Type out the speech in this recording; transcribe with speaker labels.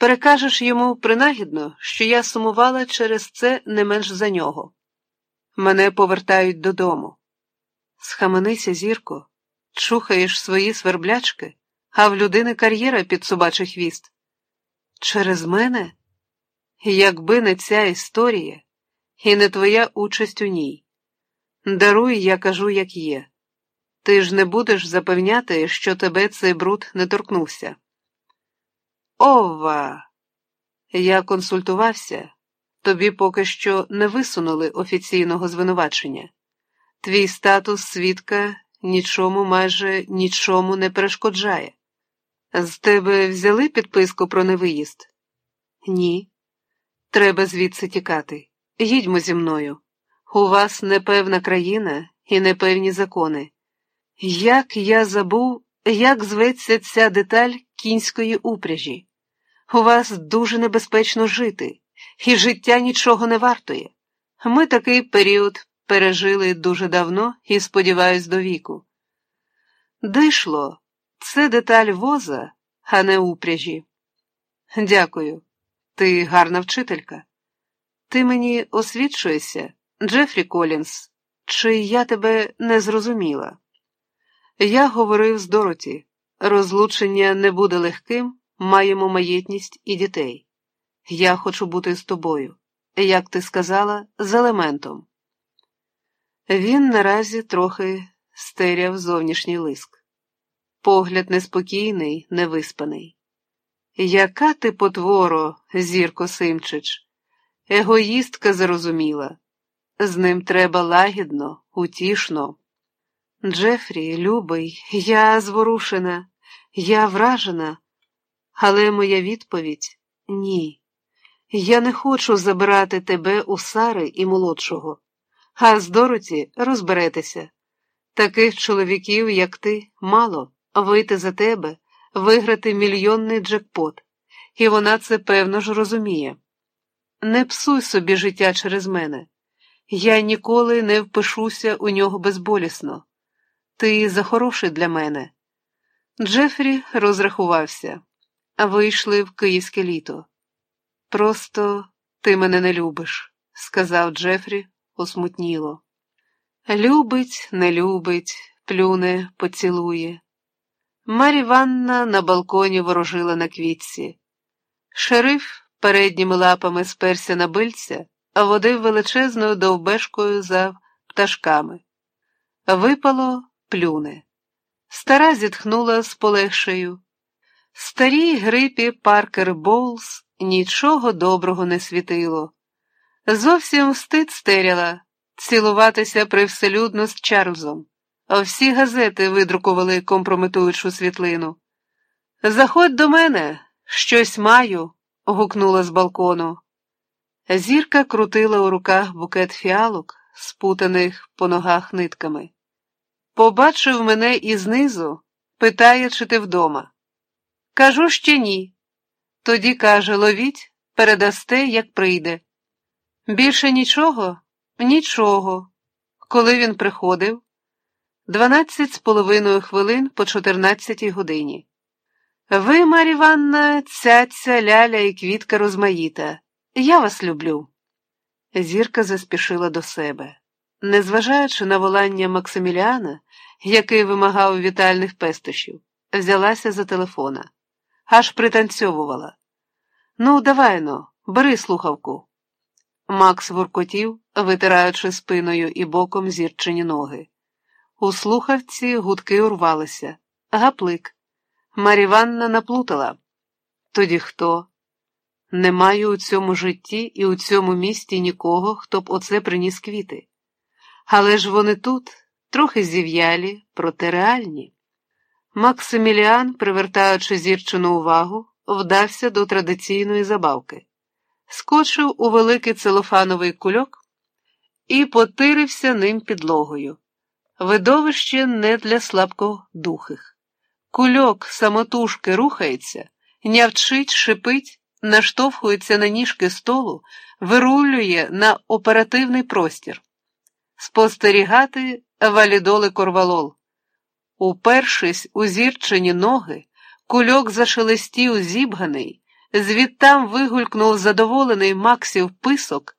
Speaker 1: Перекажеш йому принагідно, що я сумувала через це не менш за нього. Мене повертають додому. Схаменися, зірко, чухаєш свої сверблячки, а в людини кар'єра під собачий хвіст. Через мене? Якби не ця історія і не твоя участь у ній. Даруй, я кажу, як є. Ти ж не будеш запевняти, що тебе цей бруд не торкнувся. Ова! Я консультувався, тобі поки що не висунули офіційного звинувачення. Твій статус свідка нічому майже нічому не перешкоджає. З тебе взяли підписку про невиїзд? Ні. Треба звідси тікати. Їдьмо зі мною. У вас непевна країна і непевні закони. Як я забув, як зветься ця деталь кінської упряжі? У вас дуже небезпечно жити, і життя нічого не вартує. Ми такий період пережили дуже давно і, сподіваюсь, до віку. Дишло, це деталь воза, а не упряжі. Дякую, ти гарна вчителька. Ти мені освідчуєшся, Джефрі Колінс, чи я тебе не зрозуміла? Я говорив з Дороті, розлучення не буде легким, маємо маєтність і дітей. Я хочу бути з тобою, як ти сказала, з елементом. Він наразі трохи стеряв зовнішній лиск. Погляд неспокійний, невиспаний. Яка ти потворо, Зірко Симчич, егоїстка зрозуміла. З ним треба лагідно, утішно. Джефрі, любий, я зворушена, я вражена, але моя відповідь ні. Я не хочу забирати тебе у Сари і молодшого, а з Дороті розберетеся. Таких чоловіків, як ти, мало вийти за тебе, виграти мільйонний джекпот, і вона це певно ж розуміє. Не псуй собі життя через мене. Я ніколи не впишуся у нього безболісно. Ти захороший для мене. Джефрі розрахувався, вийшли в київське літо. Просто ти мене не любиш, сказав Джефрі осмутніло. Любить, не любить, плюне, поцілує. Марі Ванна на балконі ворожила на квітці. Шериф передніми лапами сперся на бильця, а водив величезною довбешкою за пташками. Випало плюне. Стара зітхнула з полегшею. Старій грипі Паркер Боулс нічого доброго не світило. Зовсім встид стеряла цілуватися привселюдно з Чарльзом, а всі газети видрукували компрометуючу світлину. Заходь до мене, щось маю, гукнула з балкону. Зірка крутила у руках букет фіалок, спутаних по ногах нитками. Побачив мене і знизу, питає, чи ти вдома. Кажу, ще ні. Тоді каже ловіть, передасте, як прийде. Більше нічого? Нічого. Коли він приходив? Дванадцять з половиною хвилин по чотирнадцятій годині. Ви, Марі Іванна, цяця, ляля і квітка розмаїта. Я вас люблю. Зірка заспішила до себе. Незважаючи на волання Максиміліана, який вимагав вітальних пестощів, взялася за телефона, аж пританцьовувала. Ну, давай но, бери слухавку. Макс воркотів, витираючи спиною і боком зірчені ноги. У слухавці гудки урвалися. Гаплик. Маріванна наплутала. Тоді хто? Не маю у цьому житті і у цьому місті нікого, хто б оце приніс квіти. Але ж вони тут, трохи зів'ялі, проте реальні. Максиміліан, привертаючи зірчену увагу, вдався до традиційної забавки, скочив у великий целофановий кульок і потирився ним підлогою. Видовище не для слабкодухих. Кульок самотужки рухається, нявчить, шипить, наштовхується на ніжки столу, вирулює на оперативний простір. Спостерігати валідоли корвалол. Упершись у зірчені ноги, кульок зашелестів зібганий, Звідтам вигулькнув задоволений Максів писок.